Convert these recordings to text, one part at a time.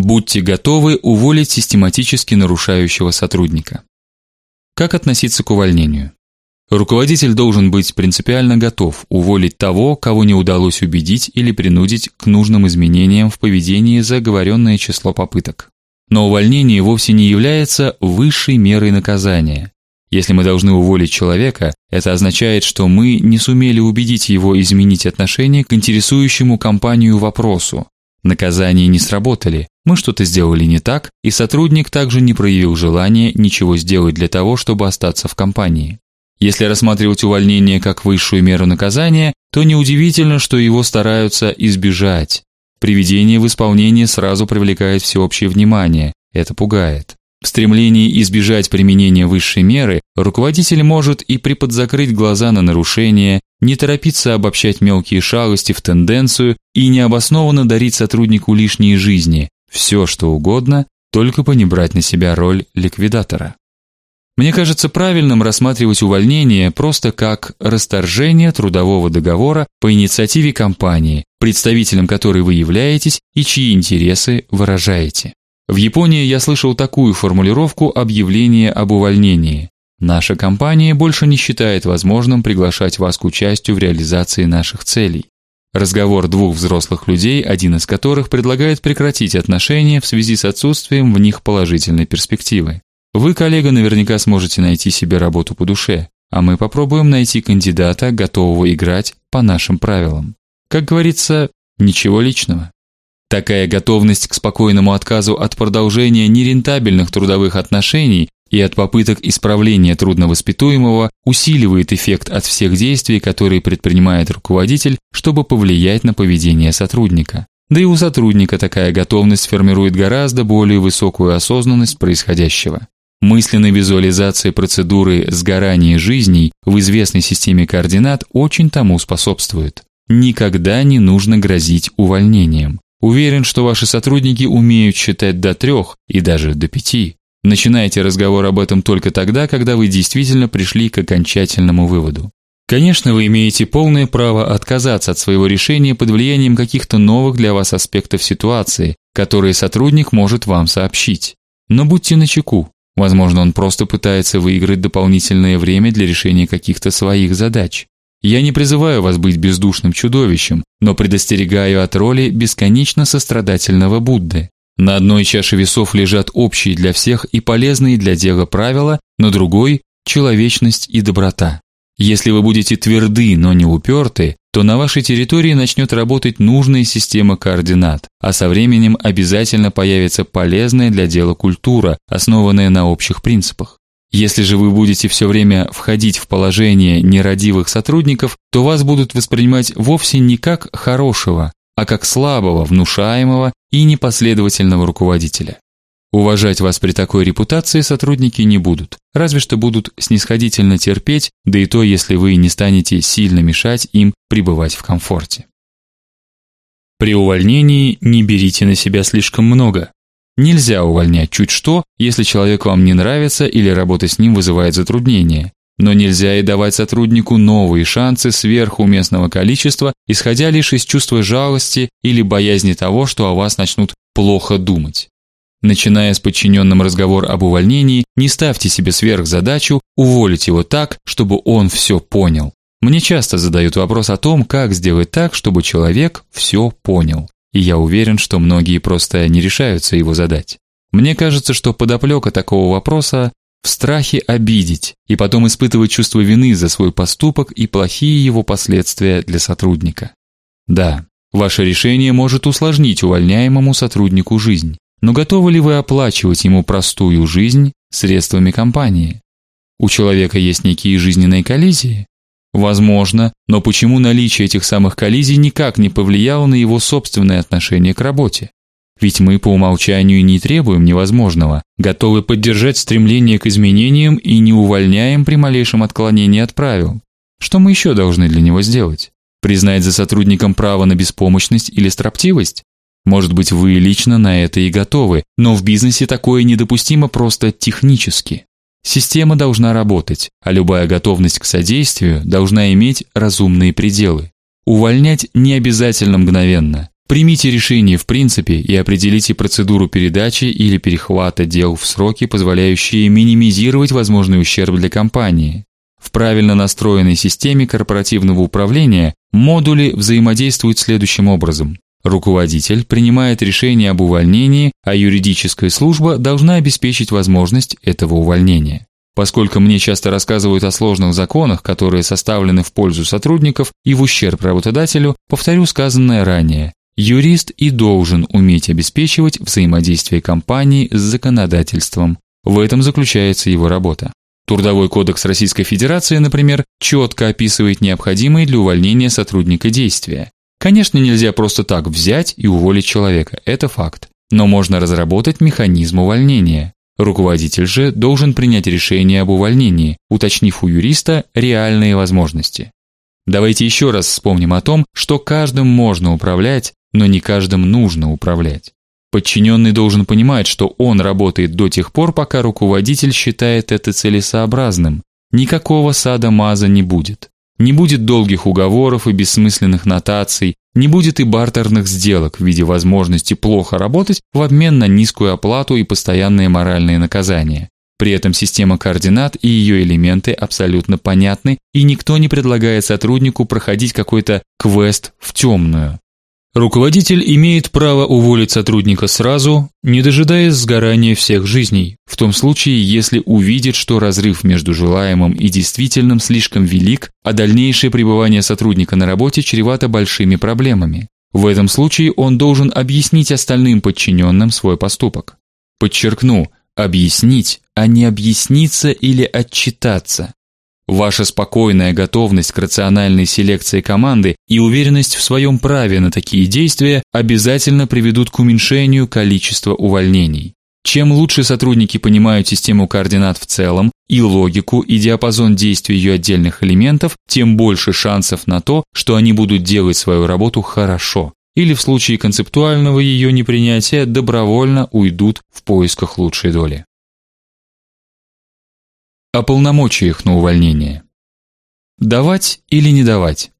Будьте готовы уволить систематически нарушающего сотрудника. Как относиться к увольнению? Руководитель должен быть принципиально готов уволить того, кого не удалось убедить или принудить к нужным изменениям в поведении за оговоренное число попыток. Но увольнение вовсе не является высшей мерой наказания. Если мы должны уволить человека, это означает, что мы не сумели убедить его изменить отношение к интересующему компанию вопросу. Наказания не сработали. Мы что-то сделали не так, и сотрудник также не проявил желания ничего сделать для того, чтобы остаться в компании. Если рассматривать увольнение как высшую меру наказания, то неудивительно, что его стараются избежать. Приведение в исполнение сразу привлекает всеобщее внимание. Это пугает. В стремлении избежать применения высшей меры руководитель может и приподзакрыть глаза на нарушения, не торопиться обобщать мелкие шалости в тенденцию и необоснованно дарить сотруднику лишние жизни. Все, что угодно, только бы не брать на себя роль ликвидатора. Мне кажется правильным рассматривать увольнение просто как расторжение трудового договора по инициативе компании, представителем которой вы являетесь и чьи интересы выражаете. В Японии я слышал такую формулировку объявления об увольнении. Наша компания больше не считает возможным приглашать вас к участию в реализации наших целей. Разговор двух взрослых людей, один из которых предлагает прекратить отношения в связи с отсутствием в них положительной перспективы. Вы, коллега, наверняка сможете найти себе работу по душе, а мы попробуем найти кандидата, готового играть по нашим правилам. Как говорится, ничего личного. Такая готовность к спокойному отказу от продолжения нерентабельных трудовых отношений и от попыток исправления трудновоспитуемого усиливает эффект от всех действий, которые предпринимает руководитель, чтобы повлиять на поведение сотрудника. Да и у сотрудника такая готовность формирует гораздо более высокую осознанность происходящего. Мысленная визуализация процедуры сгорания жизней в известной системе координат очень тому способствует. Никогда не нужно грозить увольнением. Уверен, что ваши сотрудники умеют считать до трех и даже до пяти. Начинайте разговор об этом только тогда, когда вы действительно пришли к окончательному выводу. Конечно, вы имеете полное право отказаться от своего решения под влиянием каких-то новых для вас аспектов ситуации, которые сотрудник может вам сообщить. Но будьте начеку. Возможно, он просто пытается выиграть дополнительное время для решения каких-то своих задач. Я не призываю вас быть бездушным чудовищем, но предостерегаю от роли бесконечно сострадательного Будды. На одной чаше весов лежат общие для всех и полезные для дела правила, на другой человечность и доброта. Если вы будете тверды, но не уперты, то на вашей территории начнет работать нужная система координат, а со временем обязательно появится полезная для дела культура, основанная на общих принципах. Если же вы будете все время входить в положение нерадивых сотрудников, то вас будут воспринимать вовсе не как хорошего, а как слабого, внушаемого и непоследовательного руководителя. Уважать вас при такой репутации сотрудники не будут, разве что будут снисходительно терпеть, да и то, если вы не станете сильно мешать им пребывать в комфорте. При увольнении не берите на себя слишком много. Нельзя увольнять чуть что, если человек вам не нравится или работа с ним вызывает затруднения. Но нельзя и давать сотруднику новые шансы сверх уместного количества, исходя лишь из чувства жалости или боязни того, что о вас начнут плохо думать. Начиная с подчиненным разговор об увольнении, не ставьте себе сверхзадачу уволить его так, чтобы он все понял. Мне часто задают вопрос о том, как сделать так, чтобы человек все понял и я уверен, что многие просто не решаются его задать. Мне кажется, что подоплека такого вопроса в страхе обидеть и потом испытывать чувство вины за свой поступок и плохие его последствия для сотрудника. Да, ваше решение может усложнить увольняемому сотруднику жизнь, но готовы ли вы оплачивать ему простую жизнь средствами компании? У человека есть некие жизненные коллизии, Возможно, но почему наличие этих самых коллизий никак не повлияло на его собственное отношение к работе? Ведь мы по умолчанию не требуем невозможного, готовы поддержать стремление к изменениям и не увольняем при малейшем отклонении от правил. Что мы еще должны для него сделать? Признать за сотрудником право на беспомощность или строптивость? Может быть, вы лично на это и готовы, но в бизнесе такое недопустимо просто технически. Система должна работать, а любая готовность к содействию должна иметь разумные пределы. Увольнять не обязательно мгновенно. Примите решение в принципе и определите процедуру передачи или перехвата дел в сроки, позволяющие минимизировать возможный ущерб для компании. В правильно настроенной системе корпоративного управления модули взаимодействуют следующим образом: руководитель принимает решение об увольнении, а юридическая служба должна обеспечить возможность этого увольнения. Поскольку мне часто рассказывают о сложных законах, которые составлены в пользу сотрудников и в ущерб работодателю, повторю сказанное ранее. Юрист и должен уметь обеспечивать взаимодействие компании с законодательством. В этом заключается его работа. Трудовой кодекс Российской Федерации, например, четко описывает необходимые для увольнения сотрудника действия. Конечно, нельзя просто так взять и уволить человека, это факт. Но можно разработать механизм увольнения. Руководитель же должен принять решение об увольнении, уточнив у юриста реальные возможности. Давайте еще раз вспомним о том, что каждым можно управлять, но не каждым нужно управлять. Подчиненный должен понимать, что он работает до тех пор, пока руководитель считает это целесообразным. Никакого сада-маза не будет. Не будет долгих уговоров и бессмысленных нотаций, не будет и бартерных сделок в виде возможности плохо работать в обмен на низкую оплату и постоянные моральные наказания. При этом система координат и ее элементы абсолютно понятны, и никто не предлагает сотруднику проходить какой-то квест в темную. Руководитель имеет право уволить сотрудника сразу, не дожидаясь сгорания всех жизней, в том случае, если увидит, что разрыв между желаемым и действительным слишком велик, а дальнейшее пребывание сотрудника на работе чревато большими проблемами. В этом случае он должен объяснить остальным подчиненным свой поступок. Подчеркну, объяснить, а не объясниться или отчитаться. Ваша спокойная готовность к рациональной селекции команды и уверенность в своем праве на такие действия обязательно приведут к уменьшению количества увольнений. Чем лучше сотрудники понимают систему координат в целом и логику и диапазон действий ее отдельных элементов, тем больше шансов на то, что они будут делать свою работу хорошо. Или в случае концептуального ее непринятия добровольно уйдут в поисках лучшей доли о полномочиях на увольнение. Давать или не давать?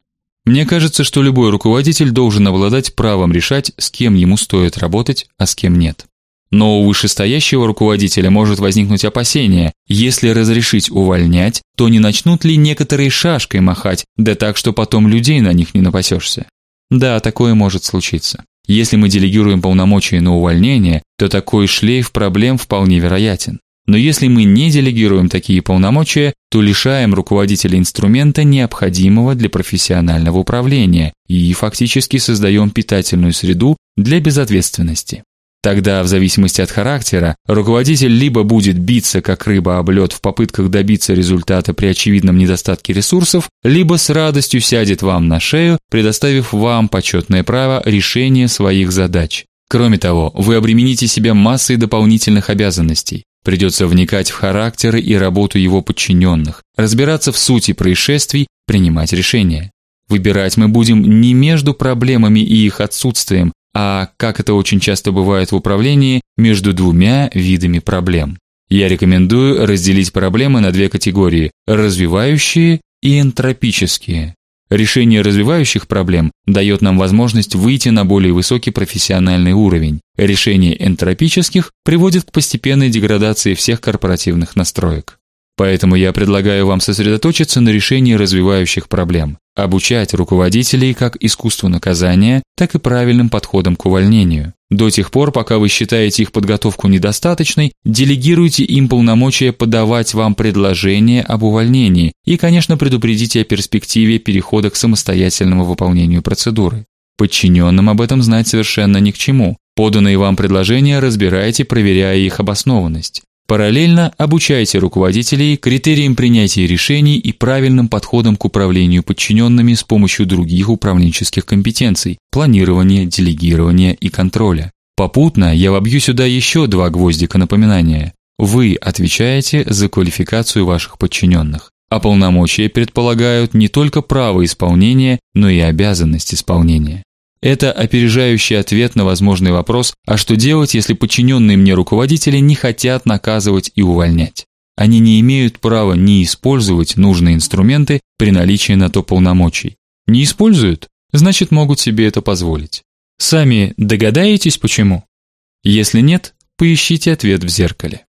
Мне кажется, что любой руководитель должен обладать правом решать, с кем ему стоит работать, а с кем нет. Но у вышестоящего руководителя может возникнуть опасение: если разрешить увольнять, то не начнут ли некоторые шашкой махать, да так, что потом людей на них не напасешься. Да, такое может случиться. Если мы делегируем полномочия на увольнение, то такой шлейф проблем вполне вероятен. Но если мы не делегируем такие полномочия, то лишаем руководителя инструмента необходимого для профессионального управления и фактически создаем питательную среду для безответственности. Тогда, в зависимости от характера, руководитель либо будет биться как рыба об лед в попытках добиться результата при очевидном недостатке ресурсов, либо с радостью сядет вам на шею, предоставив вам почетное право решения своих задач. Кроме того, вы обремените себя массой дополнительных обязанностей. Придется вникать в характеры и работу его подчиненных, разбираться в сути происшествий, принимать решения. Выбирать мы будем не между проблемами и их отсутствием, а, как это очень часто бывает в управлении, между двумя видами проблем. Я рекомендую разделить проблемы на две категории: развивающие и энтропические. Решение развивающих проблем дает нам возможность выйти на более высокий профессиональный уровень. Решение энтропических приводит к постепенной деградации всех корпоративных настроек. Поэтому я предлагаю вам сосредоточиться на решении развивающих проблем, обучать руководителей как искусству наказания, так и правильным подходам к увольнению. До тех пор, пока вы считаете их подготовку недостаточной, делегируйте им полномочия подавать вам предложения об увольнении и, конечно, предупредите о перспективе перехода к самостоятельному выполнению процедуры. Подчиненным об этом знать совершенно ни к чему. Поданные вам предложения разбирайте, проверяя их обоснованность. Параллельно обучайте руководителей критериям принятия решений и правильным подходам к управлению подчиненными с помощью других управленческих компетенций: планирования, делегирования и контроля. Попутно я вобью сюда еще два гвоздика напоминания. Вы отвечаете за квалификацию ваших подчиненных, а полномочия предполагают не только право исполнения, но и обязанность исполнения. Это опережающий ответ на возможный вопрос: а что делать, если подчиненные мне руководители не хотят наказывать и увольнять? Они не имеют права не использовать нужные инструменты при наличии на то полномочий. Не используют, значит, могут себе это позволить. Сами догадаетесь почему? Если нет, поищите ответ в зеркале.